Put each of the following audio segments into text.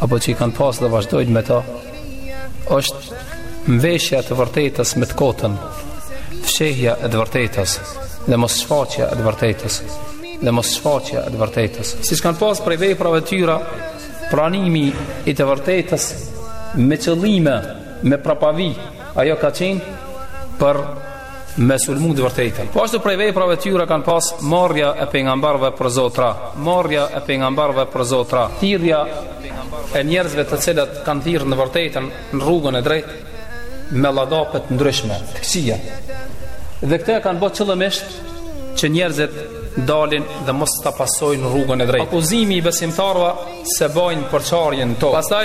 apo që i kanë pasë dhe vazhdojnë me to, është mveshja e të vërtetës me të kotën, fshehja e të vërtetës, dhe mos shfaqja e të vërtetës, dhe mos shfaqja e të vërtetës. Siç kanë pasë prej veprave tyra, pranimi i të vërtetës me qëllime, me prapavi, ajo ka qenë për me sulmu të vërtetën. Po ashtu prej veprave tyre kanë pas marrja e pejgamberëve për zotra, marrja e pejgamberëve për zotra, thirrja e njerëzve të cilët kanë thirrë në vërtetën në rrugën e drejtë me llagape të ndryshme, të këqija. Dhe këtë e kanë bo qëllimisht që njerëzit t'dalin dhe mos ta pasojnë rrugën e drejtë. Akuzimi i besimtarëve se bajnë përçarje n'tokë. Pastaj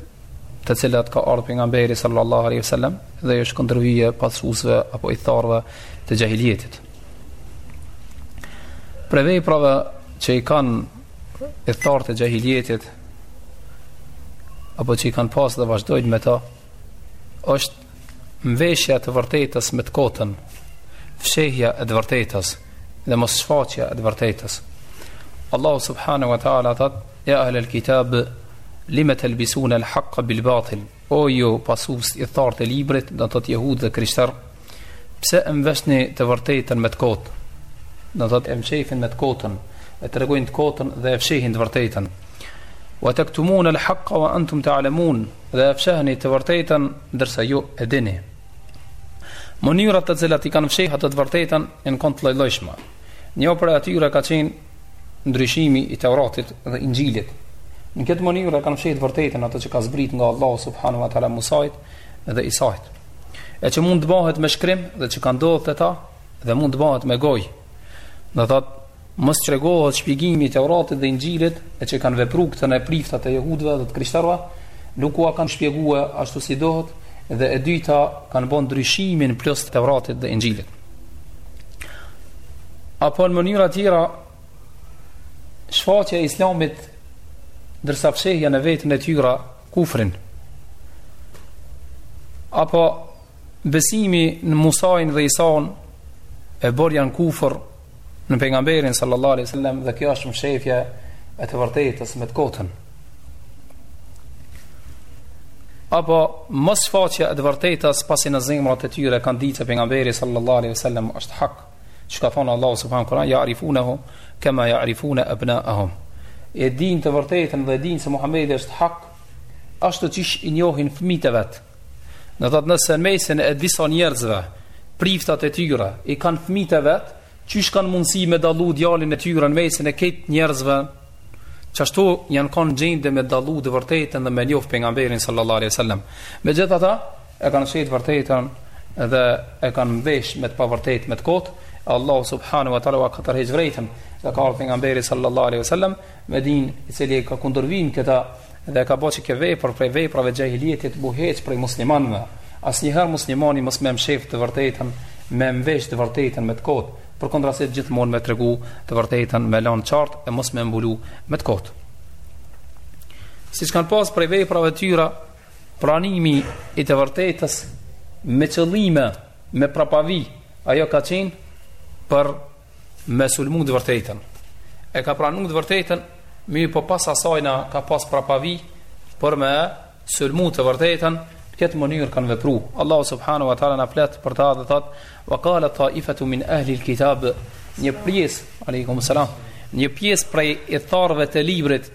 të cilat ka ardhur pejgamberi sallallahu alaihi wasallam dhe i është kundërvy pasuesve apo ithtarëve të xhahilietit. Prej veprave që i kanë ithtarët e xhahilietit apo që i kanë pas dhe vazhdojnë me to është Mveshja e të vërtetës me të kotën, fshehja e të vërtetës dhe mosshfaqja e të vërtetës. Allahu subhanahu wa taala thot: "Ya ahli al-kitab, lima talbisuna al-haqqa bil-batil?" O ju pasus ithtarë të librit, do thot jehud dhe krishter, pse e mveshni të vërtetën me të kotën? Do thot e mshefin me të kotën, e tregojnë të kotën dhe e fshehin të vërtetën. Wa taktumun al-haqqa wa antum ta'lamun, dhe e fshehni të vërtetën ndërsa ju e dini. Mënyrat të cilat i kanë fsheh ata të vërtetën janë kon t'lloj-llojshme. Një prej atyre ka qenë ndryshimi i Teuratit dhe Inxhilit. Në këtë mënyrë e kanë fsheh të vërtetën ato që ka zbrit nga Allahu subhanahu wa taala Musait dhe Isait. E që mund të bëhet me shkrim dhe që ka ndodh te ta dhe mund të bëhet me gojë. Do thotë Mos tregohet shpjegimi i Teuratit dhe Inxhilit, e që kanë vepru këtë në priftat e jehudëve dhe të krishterëve, nuk ua kanë shpjegue ashtu si duhet, dhe e dyta kanë bo ndryshimin plus të Teuratit dhe Inxhilit. Apo në mënyra tjera, shfaqja e Islamit ndërsa fshehja në veten e tyra kufrin apo besimi në Musain dhe Isain e bërja kufër Në pejgamberin sallallahu alaihi wasallam dhe kjo është mshefja e të vërtetës me të kotën. Apo mosshfaqja e të vërtetës pasi në zemrat e tyre kanë ditë se pejgamberi sallallahu alaihi wasallam është hak. Çka thotë Allahu subhanahu wa taala, "Ya'rifunahu kama ya'rifuna abna'ahum." E din të vërtetën dhe e din se Muhamedi është hak, ashtu siç i njohin fëmijët e vet. Nëse n'mesin e disa njerëzve Priftat e tyre I kanë fmijt e vet Qysh kanë mundësi me dallu djalin e tyre Në mesin e këtyre njerëzve Qashtu janë kanë gjende me dallu të vërtetën dhe me njoft pejgamberin salallahu alejhi ve selem Megjithatë e kanë mshef të vërtetën Dhe e kanë mvesh me të pavërtetë me të kotë Allahu subhanehu ve teala ua ka tërheq vrejtjen Dhe ka ardh pejgamberi salallahu alejhi ve selem Me din, i cili iu ka kundërvën kësaj dhe ka bërë që kjo vepër prej veprave xhahilietit t'u heq prej muslimanëve. Asnjëherë muslimani mos me mshef të vërtetën, me mvesh të vërtetën me të kot, përkundrazi gjithmonë me tregu të vërtetën me lanë qartë e mos me mbulu me të kot. Siç kanë pas prej veprave tyra pranimi i të vërtetës me qëllime me prapavi, ajo ka qenë për me sulmu të vërtetën. E ka pranu të vërtetën, mirëpo pas asajna ka pas prapavi për me sulmu të vërtetën, n'këtë mënyrë kanë vepru. Allahu subhanahu wa ta'ala na flet për ta dhe thot, wa kalet taifetun min ehli l'kitab, një pjesë, alaikum salam, një pjesë prej ithtarëve të librit,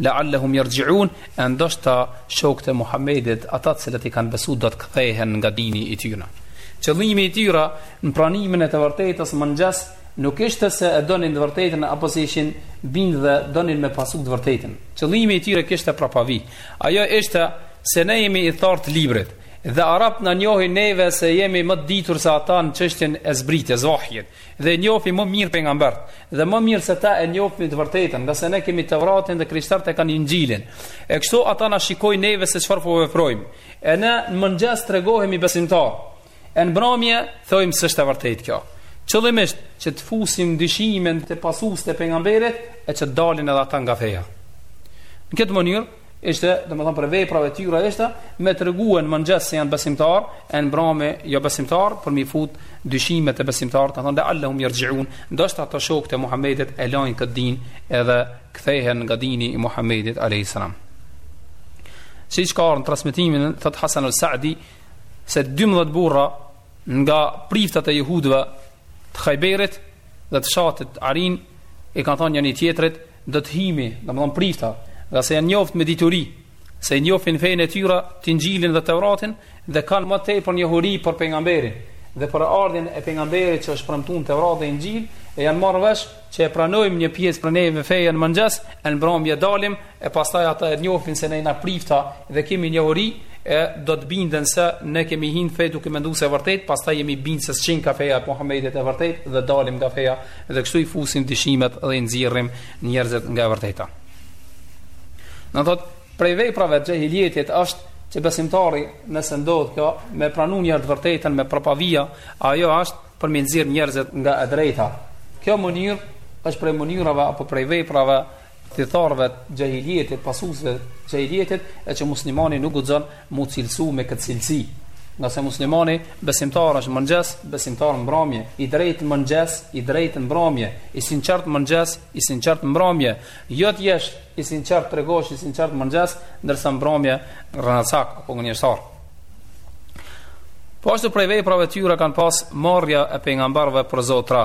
la'allahum yarji'un e ndoshta shokët e Muhamedit ata të cilët i kanë besu do të kthehen nga dini i tyre qëllimi i tyre në pranimin e të vërtetës n'mëngjes nuk ishte se e donin të vërtetën apo se ishin bind dhe donin me pasu të vërtetën qëllimi i tyre kishte prapavi ajo ishte se ne jemi ithtarët e librit dhe arabt na njohin neve se jemi më të ditur se ata në çështjen e zbritjes vahjit Dhe i njofmi më mirë pejgambert, dhe më mirë se ata e njofmi të vërtetën, ngase ne kemi Tevratin dhe krishterët e kanë Inxhilin. E kështu ata na shikojnë neve se çfarë po veprojmë. E ne në mëngjes tregohemi besimtarë. E në mbramje thojmë s'është e vërtetë kjo. Qëllimisht që të fusim dyshimin te pasuesit e pejgamberit e që të dalin edhe ata nga feja. Në këtë mënyrë ishte, domethënë prej veprave tyre ishte, me tregu n'mëngjes se janë besimtarë, e në mbramje jobesimtarë, për me i fut dyshimet te besimtarët, ka thonë la'allahum jerxhiun, ndoshta ata shokët e Muhammedit e lajnë këtë din edhe kthehen nga dini i Muhammedit a.s. Siç ka ardh në transmetimin, thotë Hasan al-Sa'di, se 12 burra nga priftat e jehudve të Hajberit, dhe të fshatit Arin i kanë thanë njëri-tjetrit do të himi, domethënë prifta, ngase janë njoftë me dituri, se e njofin fenë e tyre, Inxhilin dhe Tevratin dhe kanë ma tepër njohuri për pengamberin dhe për ardhjen e pengamberit që është premtu n'Tevrat dhe Inxhil e janë marrë vesh që ta pranojmë një pjesë prej neve fejën n'mëngjes e në mbramje dalim e pastaj ata e njohin se ne jena prifta dhe kemi njohuri, e do të binden se ne kemi hin në fe duke menduar se është e vërtet, pastaj jemi bind se s'qenka feja e Muhamedit e vërtet dhe dalim nga feja dhe kështu i fusim dyshimet dhe i nxirrim njerëzit nga e vërteta. Në thot, prej veprave të xhahilijetit është që besimtari nëse ndodh kjo me pranu një të vërtetën me propavia, ajo është për me nxirr njerëzit nga e drejta. Kjo mënyrë është prej mënyrave apo prej veprave ithtarëve të xhahilijetit, pasuesve të xhahilijetit, e që muslimani nuk guxon mu cilësu me këtë cilësi. Ngase muslimani besimtar është mëngjes, besimtar mbrëmje, i drejtë mëngjes, i drejtë mbrëmje, i sinqert mëngjes, i sinqert mbrëmje. Jo të jesh i sinqert, të tregohesh i sinqert mëngjes, ndërsa mbrëmje rrenacak apo gënjeshtar. Po ashtu prej veprave të tyre kanë pas marrja e pejgamberëve për zotra,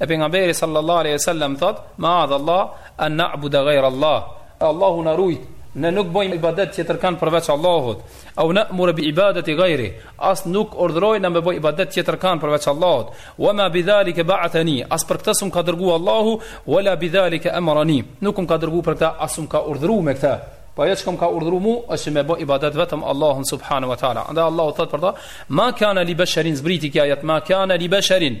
E pejgamberi sallallahu alaihi wasallam thot, "Ma'adh Allah an na'buda ghayra Allah." Allahu na rujt, ne nuk bëjmë ibadet tjetërkan përveç Allahut. Au na'muru bi ibadati ghayrih, as nuk urdhërojna me bë ibadet tjetërkan përveç Allahut. Wa ma bi zalika ba'athani, as për këtë s'um ka dërgu Allahu, wala bi zalika amarani. Nuk um ka dërgu për këtë, as um ka urdhëruar me këtë. Po ajo çka më ka urdhëruar mua është me bë ibadet vetëm Allahun subhanahu wa taala. Andaj Allahu thot për ta, "Ma kana li basharin zbriti ky ajet, ma kana li basharin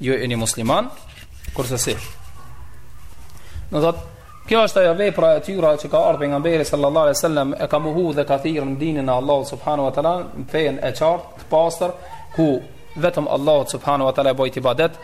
Ju jeni musliman, kurse si. Në thot, kjo është ajo vepra e tyre që ka ardhë pejgamberi sallallahu alaihi wasallam e ka mohu dhe ka thirr në dinin e Allahut subhanahu wa taala në fenë e qartë të pastër ku vetëm Allahut subhanahu wa taala i bohet ibadet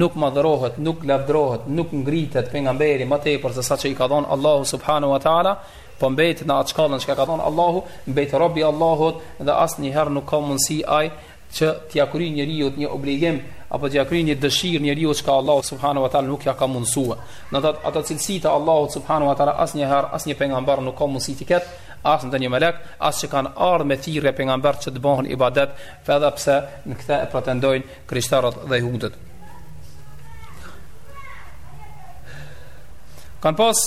nuk madhërohet, nuk lavdrohet, nuk ngritet pejgamberi më tepër se sa çka i ka dhonë Allahu subhanahu wa taala po mbetet në atë shkallën që ka dhonë Allahu, mbetet rob i Allahut dhe asnjëherë nuk ka mundësi ai që t'ja kryjë njeriut një obligim apo t'ja kryjë një dëshirë njeriut çka Allahu subhanahu wa ta'ala nuk ja ka mundësu, e në ato cilësi të Allahut subhanahu wa ta'ala asnjëherë, asnjë pejgamber nuk ka mundësi t'i ketë as ndonjë melek, as që kanë ardhë me thirrje pejgamberët që të bëhen ibadet edhe pse në këtë e pretendojnë krishterët dhe jehudët kanë pas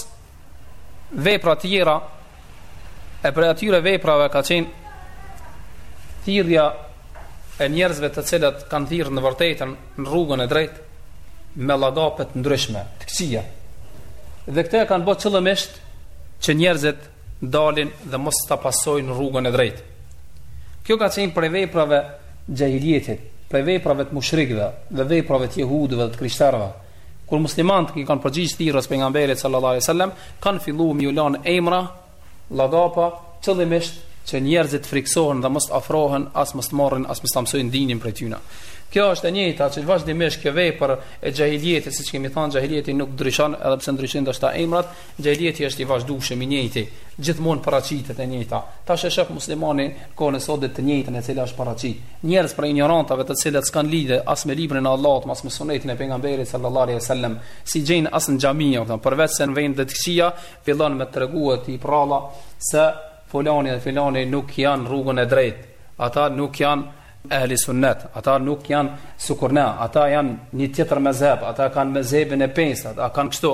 vepra të tjera e prej atyre veprave ka qenë thirrja e njerëzve të cilët kanë thirrë në të vërtetën në rrugën e drejtë me llagape të ndryshme, të këqija. Dhe këtë e kanë bërë qëllimisht që njerëzit të dalin dhe mos ta pasojnë rrugën e drejtë. Kjo ka qenë prej veprave të xhahilijetit, prej veprave të mushrikëve dhe veprave të jehudëve dhe të krishterëve. Kur muslimanët i kanë përgjigj thirrjes së pejgamberit sallallahu alaihi wasallam, kanë fillu me u lan emra, llagapa, qëllimisht që njerëzit të friksohen dhe mos të afrohen, as mos të marrin, as mos ta mësojnë dinin prej tyre. Kjo është e njëjta që vazhdimisht kjo vepër e xhahilijetit, siç kemi thënë, xhahilijeti nuk ndryshon, edhe pse ndryshojnë ndoshta emrat, Xhahilijeti është i vazhdueshëm i njëjti, gjithmonë paraqitet e njëjta. Tash e shef muslimani kohën e sotme të njëjtën e cila është paraqit. Njerëz prej injorantave të cilët s'kan lidhje as me librin e Allahut, as me sunetin e pejgamberit sallallahu alaihi wasallam, s'i gjejnë as në xhami, domethënë përveç se në vende të këqija fillon me tregu atij prralla se fulani dhe filani nuk janë në rrugën e drejtë. Ata nuk janë Ehli Sunnet, ata nuk janë sikur na, ata janë një tjetër mezheb, ata kanë mezhebin e pestë, ata kanë kështu.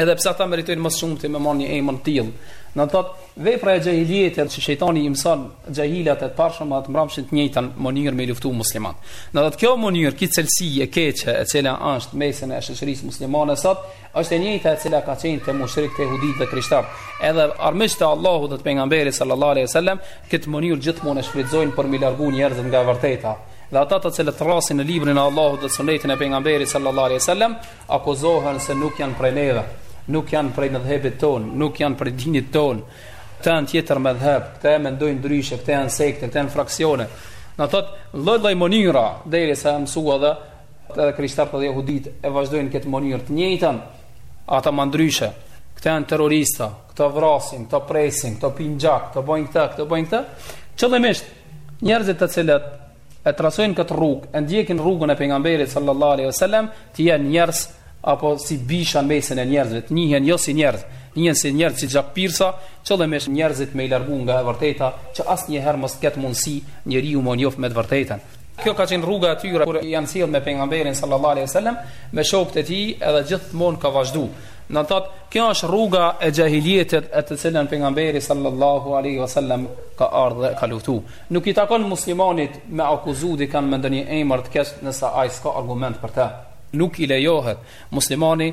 Edhe pse ata meritojnë më shumë të më marrë një emër të tillë. Do të thotë, vepra e xhahilijetit që shejtani i mëson xhahilat e parshëm e të mbramshëm të njëjtën mënyrë me i luftu muslimanët. Do të thotë, kjo mënyrë, këtë cilësi e keqe e cila është në mesin e shoqërisë muslimane sot, Është e njëjta e cila ka qenë te mushrikët jehudit dhe krishtarët. Edhe armiqtë e Allahut dhe të pejgamberit sallallahu alaihi wasallam këtë mënyrë gjithmonë e shfrytëzojnë për m'i largu njerëzit nga e vërteta. Dhe ata të cilët thrrasin në librin e Allahut dhe sunetin e pejgamberit sallallahu alaihi wasallam akuzohen se nuk janë prej neve, nuk janë prej medhhebit ton, nuk janë prej dinit ton. Këta janë tjetër medhheb, këta e mendojnë ndryshe, këta janë sekte, këta janë fraksione. Do të thotë lloj-lloj mënyra derisa mësua dhe Edhe krishtarët dhe jehudit e vazhdojnë këtë mënyrë të njëjtën. Ata ma ndryshe, këta janë terrorista, këta vrasin, këta presin, këta pinë gjak, këta bëjnë këtë, këta bëjnë këtë. Qëllimisht, njerëzit të cilët e trasojnë këtë rrugë, e ndjekin rrugën e pejgamberit sallallahu alaihi wasallam, të jenë njerëz apo si bisha në mesin e njerëzve, të njihen jo si njerëz, njihen si njerëz si gjakpirsa, qëllimisht njerëzit me i largu nga e vërteta, që asnjëherë mos të ketë mundësi njeriu me u njoft me të vërtetën. Kjo ka qenë rruga e tyre kur janë sjell me pejgamberin sallallahu alaihi wasallam, me shokët e tij, edhe gjithmonë ka vazhdu. Do të thotë, kjo është rruga e xhahilijetit të cilën pejgamberi sallallahu alaihi wasallam ka ardhë dhe ka luftu. Nuk i takon muslimanit me akuzu dikan me ndonjë emër të keq nëse ai s'ka argument për të. Nuk i lejohet muslimani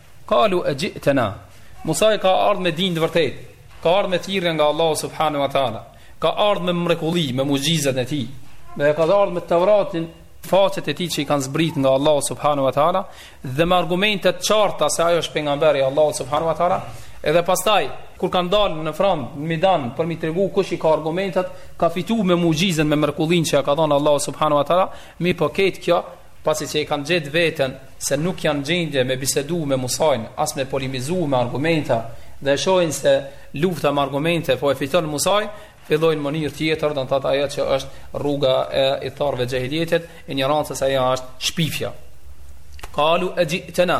Kalu exhi'tena Musai ka ardhë me din të vërtet Ka ardhë me thirrje nga Allahu subhanu wa ta'ala Ka ardhë me mrekulli me muxhizet e tij Dhe ka ardhë me Tevratin faqet e tij që i kanë zbrit nga Allahu subhanu wa ta'ala Dhe me argumente të qarta se ai është pejgamber i Allahut subhanu wa ta'ala Edhe pastaj kur kanë dalë në front në mejdan për me tregu kush i ka argumentat ka fitu me muxhizen me mrekullin që ia ka dhënë Allahu subhanu wa ta'ala Mirëpo këta kjo pasi që e kanë gjetë veten se nuk janë në gjendje me bisedu me Musain, as me polemizu me argumenta, dhe e shohin se lufta me argumente po e fiton Musai, fillojnë mënyrë tjetër, do të thotë ajo që është rruga e ithtarëve të xhahilijetit, injorancës ajo është shpifja. Kalu exhi'tena,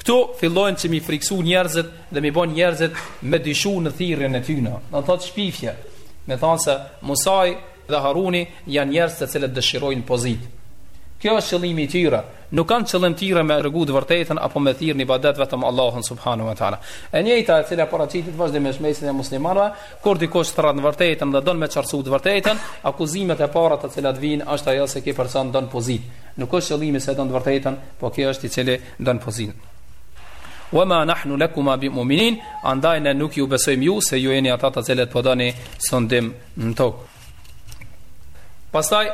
Këtu fillojnë që mi friksu njerëzit dhe mi bon njerëzit me dyshu në thirrjen e tyna. Don thot shpifje, me thon se Musaj dhe Haruni janë njerëz të cilët dëshirojnë pozit. Kjo është qëllimi i tyre. Nuk kanë qëllim tjetër me tregu të vërtetën apo me thirrë në ibadet vetëm Allahun subhanu wa ta'ala. E njëjta e cila paraqitet vazhdimisht mesin e muslimanëve, kur dikush thërrat në vërtetën dhe don me qartësu të vërtetën, akuzimet e para të cilat vijnë është ajo se ky person don pozit. Nuk është qëllimi se don të vërtetën, po kjo është i cili don pozit. Wa ma nahnu lakuma bi mu'minin, andaj ne nuk ju besojmë ju se ju jeni ata të cilët po doni sundim në tokë. Pastaj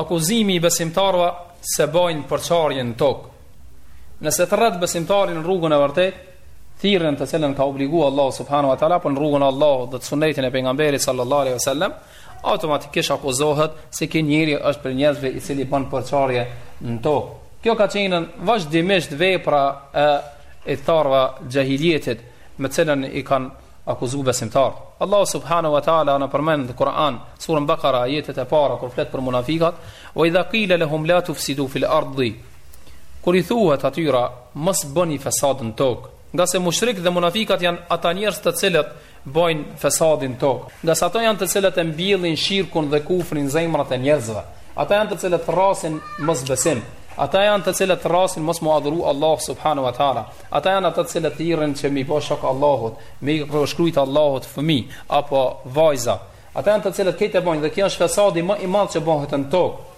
akuzimi i besimtarëve se bajnë përçarje në tokë. Nëse thërret besimtari në rrugën e vërtet, thirrjen të cilën ka obligu Allah subhanu wa ta'la, për në rrugën Allahut dhe sunetin e pejgamberit sallallahu alaihi wa sallam, automatikisht akuzohet se ky njeri është prej njerëzve i cili bën përçarje në tokë. Kjo ka qenë vazhdimisht vepra e ithtarve xhahilijetit me cilën i kanë akuzu besimtarët. Allahu subhanahu wa taala na përmend në Kur'an, sura Bakara, ajetet e para kur flet për munafikat, "Wa idha qila lahum la tufsidu fil ardi" Kur i thuhet atyra, mos bëni fesad në tokë, ngase mushrikët dhe munafikat janë ata njerëz të cilët bëjnë fesad në tokë, ngase ata janë të cilët e mbjellin shirkun dhe kufrin në zemrat e njerëzve. Ata janë të cilët thërrasin mosbesim. Ata janë të cilët thërrasin mos mu adhuru Allah subhanu wa ta'ala. Ata janë ata të cilët thirrin që mi bo shok Allahut, mi përshkrujt Allahut fëmijë, apo vajza. Ata janë të cilët kete bojnë dhe kjo është fesadi më i madh që bohet në tokë.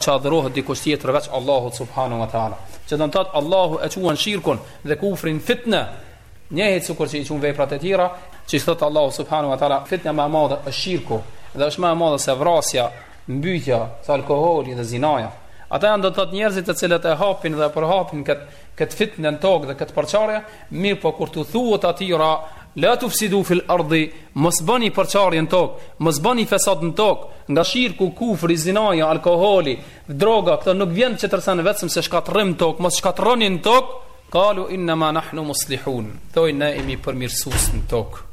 që adhurohet dikush tjetër veç Allahut subhanahu wa taala. Që do të thotë Allahu e quan shirkun dhe kufrin fitnë. Njëjtë sikur që i quan veprat e tjera, që i thotë Allahu subhanahu wa taala, fitna më e madhe është shirku dhe është më e madhe se vrasja, mbytja, se alkooli dhe zinaja. Ata janë do të thotë njerëzit të cilët e hapin dhe e përhapin këtë këtë fitnë në tokë dhe këtë përçarje, mirëpo kur tu thuhet atyra, la tufsidu fil ardi, mos bëni përçarje në tokë, mos bëni fesad në tokë, nga shirku, kufri, zinaja, alkoholi, droga, këto nuk vjen tjetër send vetëm se shkatërrim në tokë, mos shkatërroni në tokë, kalu innama nahnu muslihun, thojn ne jemi përmirësues në tokë.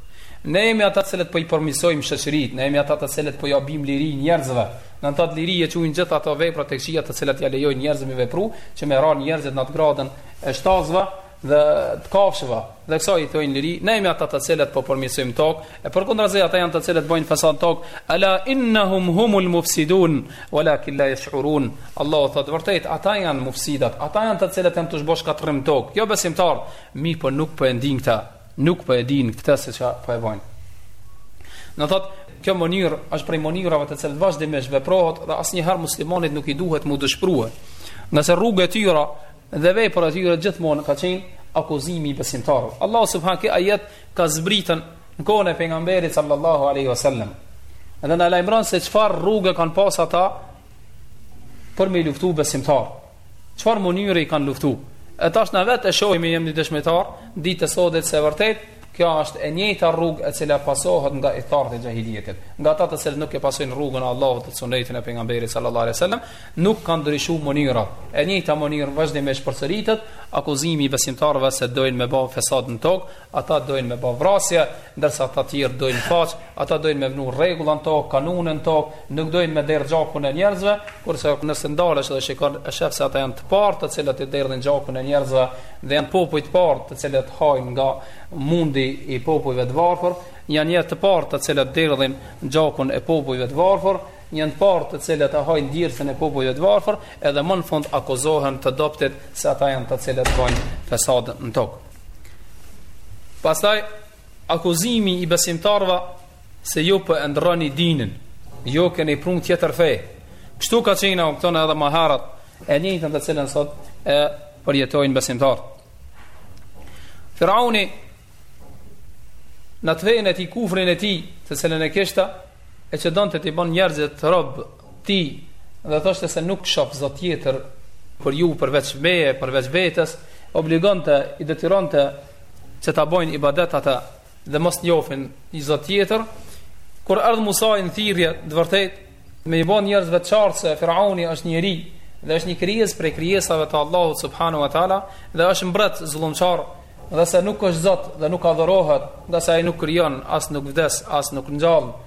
Ne jemi ata të cilët po i përmisojmë shoqëritë, ne jemi ata të cilët po ja bim liri njerëzve. Don thot liri e quajnë gjithë ato vepra të këqija të cilat ja lejojnë njerëzve me vepru, që me ra njerëzit në atë gradën e shtazëve dhe të kafshëve. Dhe kësaj i thonë liri, ne jemi ata të cilët po përmirësojmë tokë, e përkundrazi ata janë të cilët bëjnë fasad tokë, ala innahum humul mufsidun walakin la yash'urun. Allahu thotë vërtet, ata janë mufsidat, ata janë të cilët janë që bojn shkatërrim tokë, jo besimtarët, mirëpo nuk po e ndin këta. Nuk po e dinë këtë se çka po e bëjnë. Dmth thotë, kjo mënyrë është prej mënyrave të cilat vazhdimisht veprohet dhe asnjëherë muslimanit nuk i duhet mu dëshpru. Ngase rrugë e tyra dhe vepër e tyra gjithmonë ka qenë akuzimi i besimtarëve. Allahu subhanehu ky ajet ka zbrit në kohën e pejgamberit sallallahu aleyhi wasallam. Edhe na lajmëron se çfarë rrugë kanë pas ata për me luftu besimtarët. Çfarë mënyre i kanë luftu E tash na vetë e shohim e jemi dëshmitarë Ditët e sotit se vërtet Kjo është e njëjta rrugë e cila pasohet nga ithtarët e xhahilijetit Nga ata të cilët nuk e pasojnë rrugën e Allahut dhe sunetin e pejgamberit sallallahu alejhi wasallam Nuk ka ndryshu mënyra E njëjta mënyrë vazhdimisht përsëritet Akuzimi i besimtarëve se dojnë me ba fesad në tokë Ata dojnë me ba vrasje, ndërsa ata tjerët dojnë paqë, ata dojnë me vnu rregulla në tokë, kanune në tokë, nuk dojnë me derdh gjakun e njerëzve, kurse nëse ndalesh dhe shikon e shef se ata janë të parët të cilët i derdhin gjakun e njerëzve dhe janë popujt e parë të cilët hajnë nga mundi i popujve të varfër, janë njerëzit e parë të cilët derdhin gjakun e popujve të varfër, janë të parët të cilët e hajnë djersën e popujve të varfër, edhe më në fund akuzohen të dobtit se ata janë të cilët bojnë fesad në tokë. Pastaj akuzimi i besimtarëve se ju po e ndrroni dinin, ju keni prun tjetër fe. Kështu ka qenë akuzimi edhe ma herët, e njëjta të cilën sot e përjetojnë besimtarët. Firauni në atë fenë e tij kufrin e tij të cilën e kishte e që donte t'i bon njerëzit robë Tij, dhe thoshte se nuk shoh zot tjetër për ju përveç meje, përveç vetes, obligonte, i detyronte që ta bëjnë ibadet ata dhe mos njofin një zot tjetër. Kur erdh Musai në thirrje të vërtetë me i bën njerëzve të qartë se Firauni është njeri dhe është një krijesë prej krijesave të Allahut subhanahu wa taala dhe është mbret zullumçar dhe se nuk është Zot dhe nuk adhurohet, ngase ai nuk krijon, as nuk vdes, as nuk ngjall.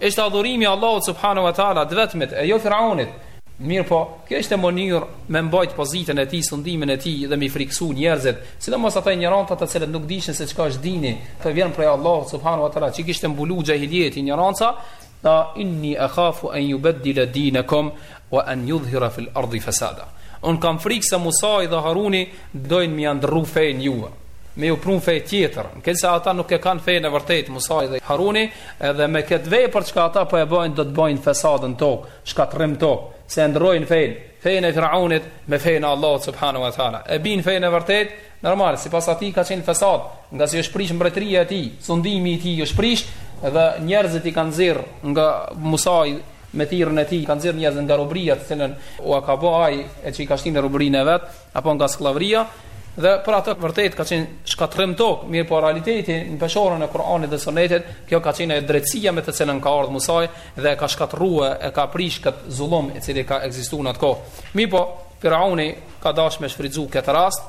Ishte adhurimi Allahut subhanahu wa ta'ala të vetmit e jo firaunit. Mirëpo, kjo ishte mënyrë me mbajt pozitën e tij, sundimin e tij dhe me i friksu njerëzit, sidomos ata injorantat të cilët nuk dishin se çka është dini që vjen prej Allahut subhanahu wa ta'ala, që i kishte mbulu xhahilijeti, injoranca, tha inni ekhafu en jubeddile dinekum, Wa an yudhhira fil ardhi fasada. Un kam frikë se Musai dhe Haruni dojnë me ndrru fenë juve, me ju prun fe tjetër. Në këtë ata nuk e kanë fenë e vërtetë Musai dhe Haruni, edhe me këtë vepër çka ata po e bëjnë do të bëjnë fesad në tokë, shkatërrim në tokë, se e ndrrojnë fenë, fenë e Firaunit me fenë e Allahut subhanahu wa taala. E bijnë fenë e vërtetë, normal, sipas atij ka qenë fesad, ngase i është prish mbretëria e tij, sundimi i tij është prish dhe njerëzit i kanë nxjerr nga Musai me thirrjen e tij ka nxjerr njerëz nga robëria të cilën ua ka bë ai e që i ka shtinë në robërinë e vet apo nga skllavëria dhe për atë vërtet ka qenë shkatërrim n'tokë mirëpo realiteti në peshorën e Kur'anit dhe Sunetit kjo ka qenë drejtësia me të cilën ka ardhur Musa dhe e ka shkatërruar e ka prish kët zullum i cili ka ekzistuar në atë kohë mirëpo Firauni ka dashur me shfrytëzu këtë rast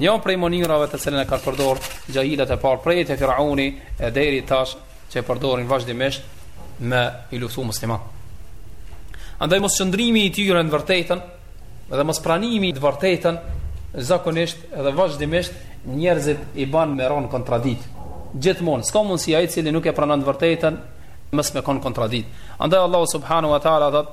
Njo prej mënyrave të cilën e kanë përdor xhahilat e parë prej te Firauni e deri tash që e përdorin vazhdimisht me i luftu muslimanët. Andaj mos qëndrimi i tyre në të vërtetën dhe mos pranimi i të vërtetës zakonisht edhe vazhdimisht njerëzit i ban me ra në kontradiktë. Gjithmonë s'ka mundësi ai i cili nuk e pranon të vërtetën mos me kon në kontradiktë. Andaj Allahu subhanahu wa taala thot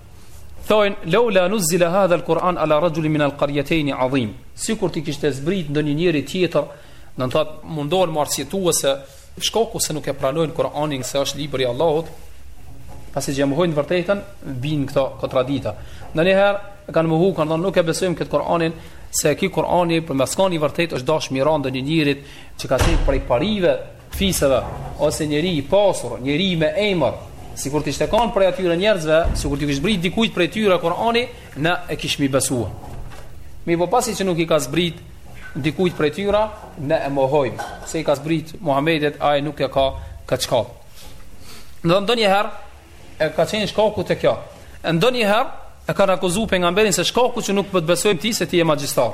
Thojnë, Laula nuzila hadha al-Quran ala rajulin min al-qarjetayn azim. Sikur t'i kishte zbrit ndonjë njeri tjetër, do të thotë mundohen me u arsyetu se shkaku se nuk e pranojnë Kur'anin se është libri i Allahut, pasi që mohojnë të vërtetën, vijnë këto kontradikta. Ndonjëherë kanë mohu, kanë thënë nuk e besojmë këtë Kur'anin se ky Kur'ani për me kanë i vërtetë është dashur me i ra ndonjë njeriut që ka qenë prej parive fisëve ose njeri i pasur, njeri me emër, sikur të ishte kanë prej atyre njerëzve, sikur t'i kishte zbrit dikujt prej tyre Kur'ani, na e kishmi besuar. Mirëpo pasi që nuk i ka zbrit dikujt prej tyre, ne e mohojmë. Se i ka zbrit Muhamedit, ai nuk e ka ka çka. Ndonjëherë ka qenë shkaku te kjo. Ndonjëherë e kanë akuzuar pejgamberin se shkaku që nuk po të besojmë ti se ti je magjistar.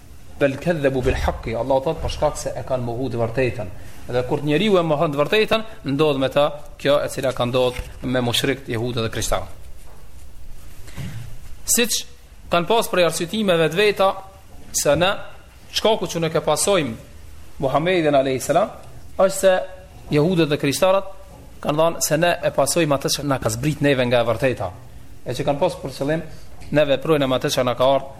Bel kadhabu bil haqq. Allahu thot për shkak se e kanë mohu të vërtetën. Dhe kur njeriu e mohon të vërtetën, ndodh me ta kjo e cila ka ndodh me mushrikët, jehudët dhe krishterët. Siç kanë pas prej arsyetimeve të veta se ne shkaku që nuk e pasojmë Muhammedin alayhis salam, është se jehudët dhe krishterët kanë thënë se ne e pasojmë atë që na ka zbrit neve nga e vërteta. E që kanë pas për qëllim ne veprojmë me atë që na ka ardhur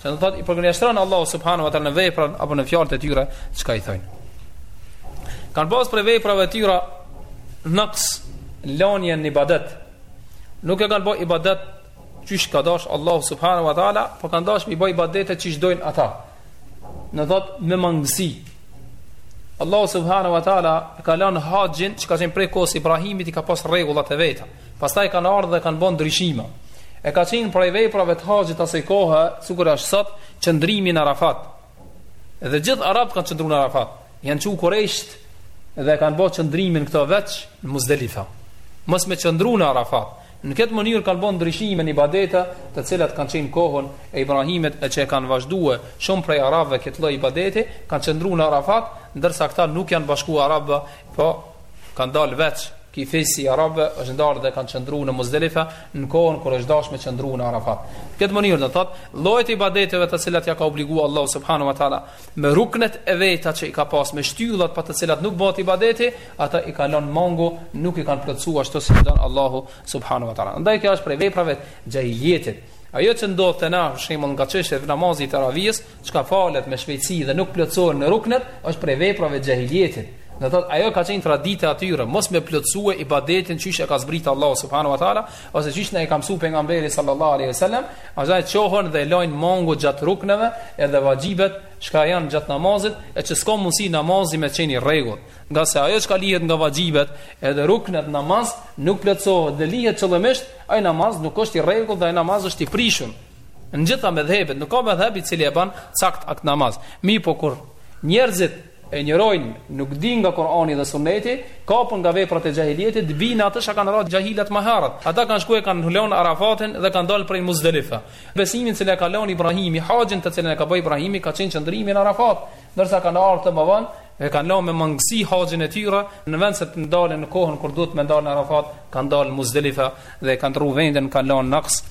Që do thotë i përgënjeshtron Allahu subhanahu wa taala në veprën apo në fjalët e tyre çka i thonë. Kan pas prej veprave të tyre naqs lënie në ibadet. Nuk e kanë bë ibadet qysh ka dash Allahu subhanahu wa taala, por kanë dash me bë ibadete qysh dojnë ata. Do me thënë me mangësi. Allahu subhanahu wa taala ka lënë haxhin që ka qenë prej kohës së Ibrahimit i ka pas rregullat e veta. Pastaj kanë ardhur dhe kanë bën ndryshime. E ka qenë prej veprave të haxhit të asaj kohe, sikur është sot, qëndrimi në Arafat. Dhe gjithë arabët kanë qëndruar në Arafat. Janë çu kurejshët dhe kanë bën qëndrimin këta veç në Muzdalifa. Mos me qëndru në Arafat. Në këtë mënyrë kanë bën ndryshime në ibadete, të cilat kanë qenë në kohën e Ibrahimit e që e kanë vazhduar shumë prej arabëve këtë lloj ibadeti, kanë qëndruar në Arafat, ndërsa këta nuk janë bashkuar arabëve, po kanë dalë veç Ky fisi i arabëve është ndarë dhe kanë qëndruar në Muzdelife në kohën kur është dashur me qëndruar në Arafat. Këtë mënyrë do thotë, llojet e ibadeteve të cilat ja ka obliguar Allahu subhanahu wa taala me ruknet e veta që i ka apo me shtyllat pa të cilat nuk bëhet ibadeti, ata i kanë lënë mangu, nuk i kanë plotësuar ashtu si don Allahu subhanahu wa taala. Andaj kjo është prej veprave të xahiljetit. Ajo që ndodhte na, për shembull, nga çështja e namazit të teravijes, çka falet me shpejtësi dhe nuk plotësohen ruknet, është prej veprave të xahiljetit. Do thotë ajo ka qenë traditë e tyre, mos me plotësue ibadetin çish e ka zbrit Allah subhanahu wa taala, ose çish ne e ka mësuar pejgamberi sallallahu alaihi wasallam, e çojnë dhe e lanë mangu gjatë rukneve, edhe vaxhibet çka janë gjatë namazit, e që s'ka mundsi namazi me qenë i rregullt. Nga se ajo çka lihet nga vaxhibet, edhe ruknet në namaz nuk plotësohet dhe lihet qëllimisht, ai namaz nuk është i rregullt dhe ai namaz është i prishur. Në gjitha medhhebet, nuk ka medhheb i cili e ban të saktë atë namaz. Mirëpo kur njerëzit injorojnë, nuk din nga Kurani dhe Sunneti, kapën nga veprat e xahiljetit, bijnë në atë që kanë ra xahilat më herët. Ata kanë shku e kanë lënë Arafatin dhe kanë dalë prej Muzdelifa. Besimin cilin e ka lanë Ibrahimi, haxhin të cilën e ka bë Ibrahimi, ka qenë qëndrimi në Arafat, ndërsa kanë ardhë më vonë, e kanë lanë me mangësi haxhin e tyre, në vend se të ndalën në kohën kur duhet me ndalë në Arafat, kanë dalë Muzdelifa dhe kanë ndërru vendin, kanë lanë naks.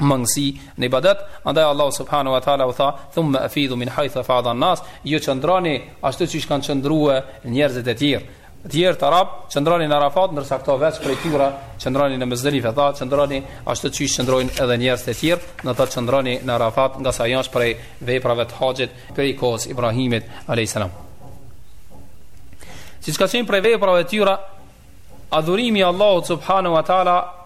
mangësi në ibadet, andaj Allahu subhanahu wa taala u tha, "Thumma afidu min haythu afada an-nas", ju qëndroni ashtu siç kanë qëndruar njerëzit e tjerë. Të tjerët arabë qëndronin në Arafat, ndërsa këto veç prej tyre qëndronin në Muzdalife, tha, qëndroni ashtu siç qëndrojnë edhe njerëzit e tjerë, domethënë qëndroni në Arafat, ngase janë prej veprave të haxhit prej kohës Ibrahimit alayhis salam. Siç ka qenë prej veprave të tyre, adhurimi i Allahut subhanahu wa taala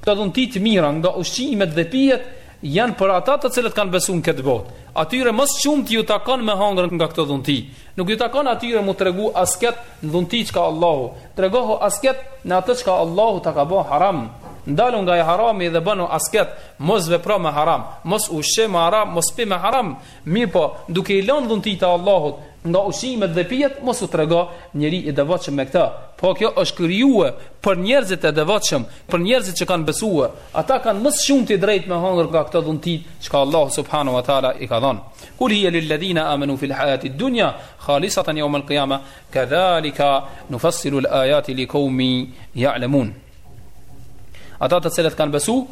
Këto dhunti të mira nga ushqimet dhe pijet janë për ata të cilët kanë besuar në këtë botë. Atyre më së shumti ju takon me hëngrën nga këto dhunti. Nuk ju takon atyre mu tregu asket në dhunti çka Allahu tregohu asket në atë çka Allahu ta ka bë haram. Ndalu nga harami dhe bënu asket, mos vepro me haram, mos u ushqe me haram, mos pi me haram. Mirëpo, duke i lënë dhuntitë e Allahut nga ushqimet dhe pijet, mos u trego njeri i devotshëm me këtë. Po kjo është krijuar për njerëzit e devotshëm, për njerëzit që kanë besuar. Ata kanë më së shumti drejt me hëngër nga këto dhunti çka Allahu subhanahu wa taala i ka dhënë. Kul hiya lil ladhina amanu fil hayati dunya khalisatan yawm al qiyamah kadhalika nufassilu al ayati li qaumi ya'lamun. Ata të cilët kanë besuar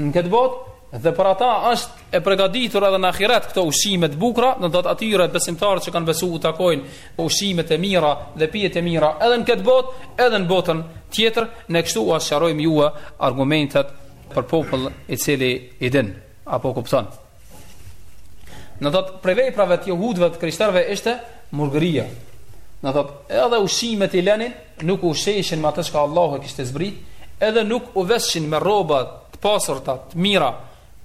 në këtë botë Dhe për ata është e përgatitur edhe në ahiret këto ushqime të bukura, do të thotë atyre besimtarët që kanë besuar u takojnë ushqime të mira dhe pije të mira edhe në këtë botë, edhe në botën tjetër, ne kështu ua sqarojmë juve argumentet për popull i cili i din apo kupton. Do të thotë prej veprave të jehudëve të krishterëve ishte murgëria. Do të thotë edhe ushqimet i lënin nuk u sheheshin me atë çka Allahu e kishte zbrit, edhe nuk u veshin me rroba të pasurta, të mira,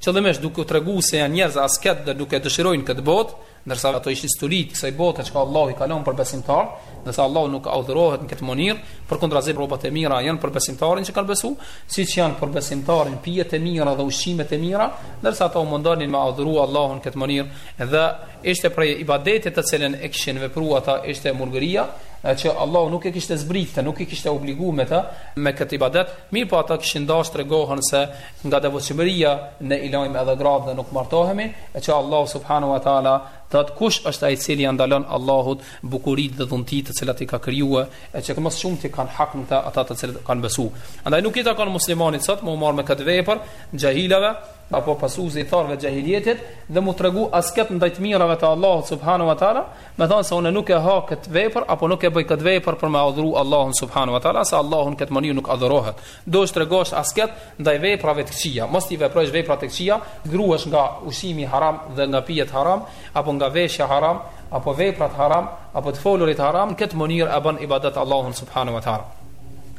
qëllimisht duke u treguar se janë njerëz asket dhe nuk dëshirojnë këtë botë, ndërsa ato ishin stolitë e kësaj bote që Allahu i ka lënë për besimtar, ndërsa Allahu nuk adhurohet në këtë mënyrë, përkundrazi rrobat e mira janë për besimtarin që kanë besu, siç janë për besimtarin pijet e mira dhe ushqimet e mira, ndërsa ata mundoheshin me adhuru Allahun në këtë mënyrë dhe Ishte prej ibadetit të cilën e kishin vepruar ata ishte murgëria, që Allahu nuk e kishte zbritë, nuk i kishte obliguar ata me këtë ibadet, mirëpo ata kishin dashur të tregohen se nga devotshmëria ne i lajmë edhe gratë dhe nuk martohemi, e që Allahu subhanahu wa taala thotë kush është ai i cili ia ndalon Allahut bukuritë dhe dhuntitë të cilat i ka krijuar, e që më së shumti kanë hak në ta ata të cilët kanë besuar. Andaj nuk i takon muslimanit sot me u marrë me këtë vepër të xahilave, apo pasues i ithtarëve të xahiljetit dhe mu tregu asket ndaj të mirave të Allahut subhanahu wa taala, me thënë se unë nuk e ha këtë vepër apo nuk e bëj këtë vepër për me adhuru Allahun subhanahu wa taala, se Allahu në këtë mënyrë nuk adhurohet. Do të tregohesh asket ndaj veprave të këqija, mos t'i veprosh vepra të këqija, ruhesh nga ushqimi haram dhe nga pijet haram apo nga veshja haram apo veprat haram apo të folurit haram, në këtë mënyrë e bën ibadet Allahun subhanahu wa taala.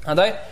Andaj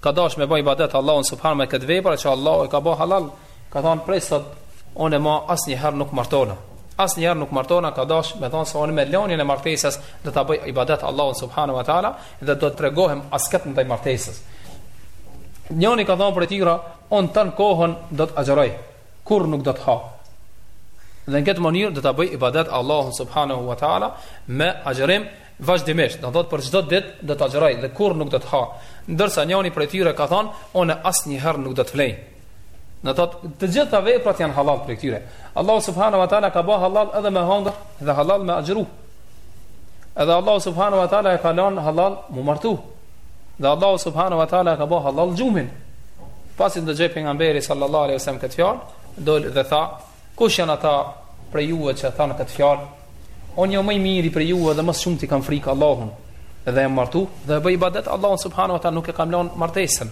ka dashur me bë ibadet Allahun subhanahu me këtë vepër që Allahu e ka bë halal, ka thënë prej sot unë më asnjëherë nuk martohna. Asnjëherë nuk martohna ka dashur me thënë se unë me lënien e martesës do ta bëj ibadet Allahun subhanahu wa taala dhe do të tregohem asket ndaj martesës. Njëri ka thënë prej tyre, unë tanë kohën do të agjëroj, kurrë nuk do të ha. Dhe në këtë mënyrë do ta bëj ibadet Allahun subhanahu wa taala me agjërim Vazhdimisht, do të thotë për çdo ditë do të agjëroj dhe kurrë nuk do të ha. Ndërsa njëri prej tyre ka thënë, unë asnjëherë nuk do të flej. Do thotë, të gjitha veprat janë halal prej tyre. Allahu subhanahu wa taala e ka bë halal edhe me hëngër dhe halal me agjëru. Edhe Allahu subhanahu wa taala e ka lënë halal mu martu. Dhe Allahu subhanahu wa taala e ka bë halal gjumin. Pasi ndëgjoi pejgamberi sallallahu alaihi wasallam këtë fjalë, dol dhe tha, Kush janë ata prej juve që e thanë këtë fjalë? Unë jam më i miri prej juve dhe më së shumti kam frikë Allahun dhe jam martu dhe e bëj ibadet Allahun subhanahu wa taala nuk e kam lënë martesën.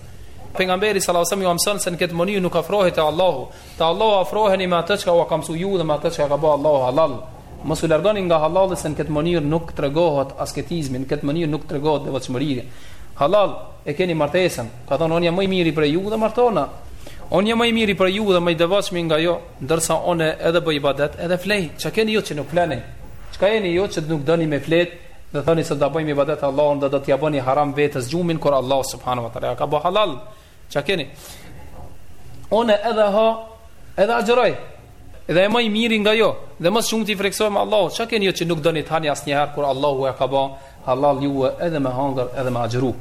Pejgamberi sallallahu alajhi wasallam ju mëson se në këtë mënyrë nuk afrohet te Allahu. Te Allahu afroheni me atë që u ka mësuar ju dhe me atë që ka bë Allahu halal. Mos u largoni nga halali se në këtë mënyrë nuk tregohet asketizmi, në këtë mënyrë nuk tregohet devotshmëria. Halal e keni martesën, Ka thonë, unë jam më i miri prej ju dhe martohna. Unë jam më i miri prej ju dhe më i devotshmi nga ju, ndërsa unë edhe bëj ibadet edhe flej. Çka keni ju që nuk fleni? Çka jeni ju që nuk doni me fjetë dhe thoni se do ta bëjmë ibadet Allahun dhe do t'ia bëni haram vetes gjumin kur Allah subhanahu wa ta'la e ka bo halal. Çka keni? Unë edhe ha, edhe agjëroj. Edhe jam më i miri nga ju. Dhe më së shumti i frikësohem Allahut. Çka keni ju që nuk doni t'hani asnjëherë kur Allahu e ka bo Halal juve edhe me hangër edhe me agjëru.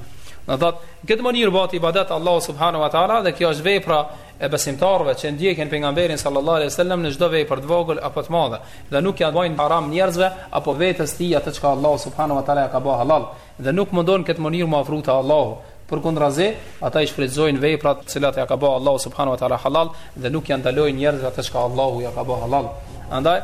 Na thot, në këtë mënyrë bëhet ibadet Allahu subhanahu wa taala dhe kjo është vepra e besimtarëve që ndjekin pejgamberin sallallahu alaihi wasallam në çdo vepër të vogël apo të madhe dhe nuk ja bëjnë haram njerëzve apo vetes tij atë çka Allahu subhanahu wa taala ka bëu halal dhe nuk mundon këtë mënyrë m'u afru te Allahu përkundrazi ata i shfrytëzojnë veprat të cilat ja ka bëu Allahu subhanahu wa taala halal dhe nuk ja ndalojnë njerëzve atë çka Allahu ja ka bëu halal andaj